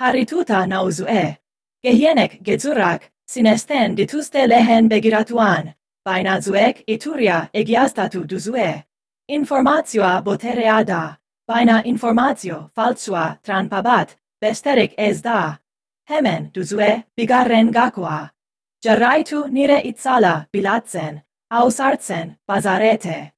harituta nausue. Gehienek gezurak, sinesten dituste lehen begiratuan, bainazuek ituria egiastatu duzue. Informatioa botereada, baina informatio falsua tranpabat, besterik ez da. Hemen duzue bigarren gakoa. Jarraitu nire itzala bilatzen, ausartzen bazarete.